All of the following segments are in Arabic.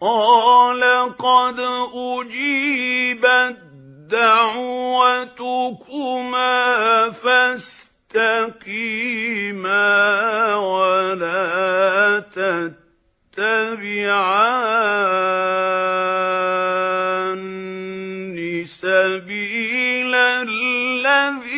قَالَ قَدْ أُجِيبَتْ دَعْوَتُكُمَا فَاسْتَقِيمَا وَلَا تَتَّبِعَانِّ سَبِيلَ الَّذِينَ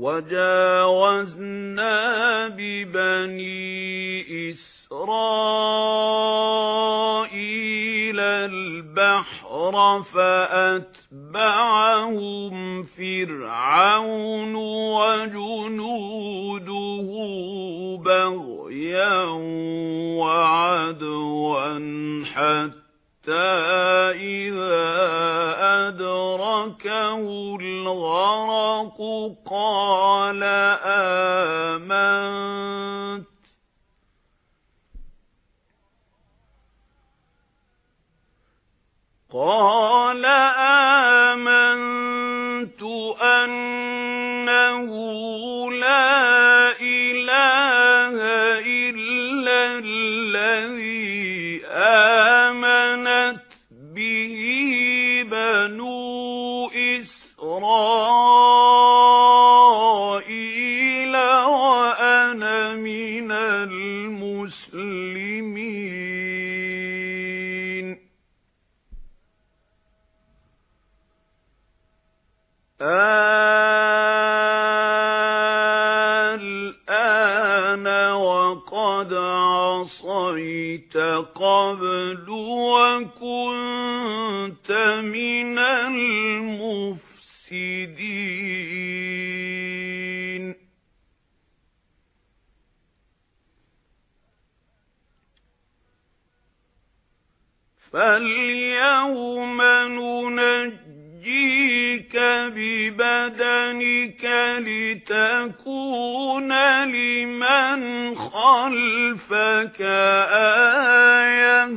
وَجَاوَزْنَا بِبَنِي إِسْرَائِيلَ الْبَحْرَ فَأَتْبَعَهُمْ فِرْعَوْنُ وَجُنُودُهُ بَغْيًا وَعَدْوًا حَتَّى إِذَا أَدْرَكَهُ الْغَرَقُ قَالَ آمَنْتُ. قَالَ إِسْرَائِيلَ وَأَنَا مِنَ الْمُسْلِمِينَ. الْآنَ وَقَدْ عَصَيْتَ قَبْلُ وَكُنْتَ مِنَ الْمُفْسِدِينَ. فَالْيَوْمَ نُنَجِّيكَ بِبَدَنِكَ لِتَكُونَ لِمَنْ خَلْفَكَ آيَةً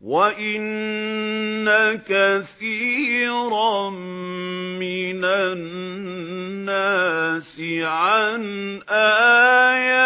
وَإِنَّ كَثِيرًا مِنَ النَّاسِ عَن آيَاتِنَا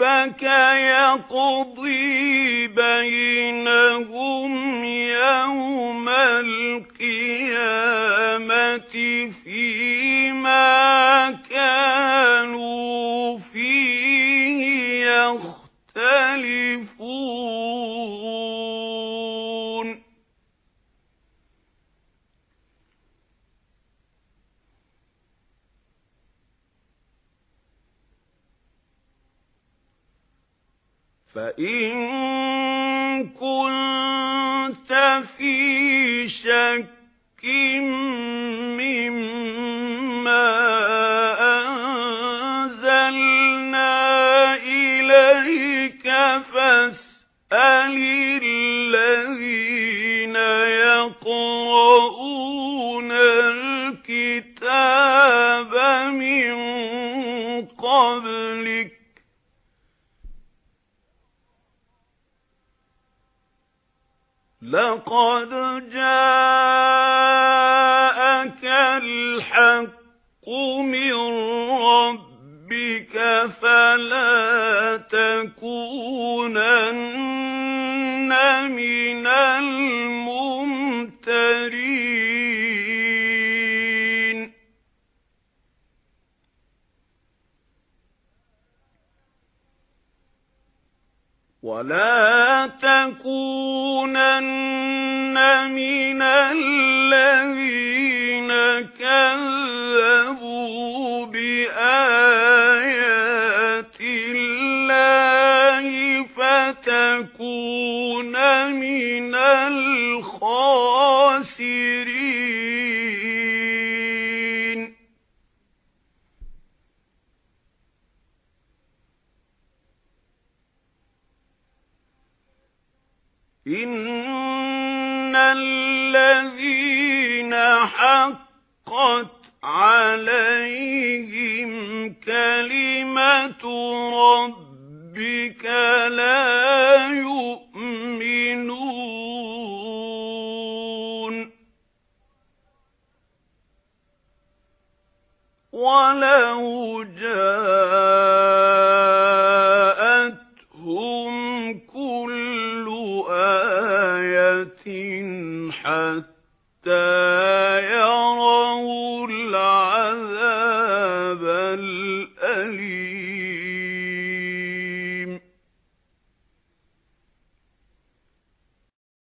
رَبَّكَ يَقْضِي بَيْنَهُمْ يَوْمَ الْقِيَامَةِ فِيمَا فَإِن كُنتَ فِي شَكٍّ مِّمَّا أَنزَلْنَا إِلَيْكَ فَاسْأَلِ الَّذِينَ يَقْرَؤُونَ لَقَدْ جَاءَكَ الْحَقُّ مِنْ رَبِّكَ فَلَا تَكُونَنَّ مِنَ الْمُمْتَرِينَ. ولا تكونن من الذين كذبوا بآيات الله فتكون من الخاسرين إن الذين حقت عليهم كلمة ربك لا يؤمنون ولو جاءتهم حتى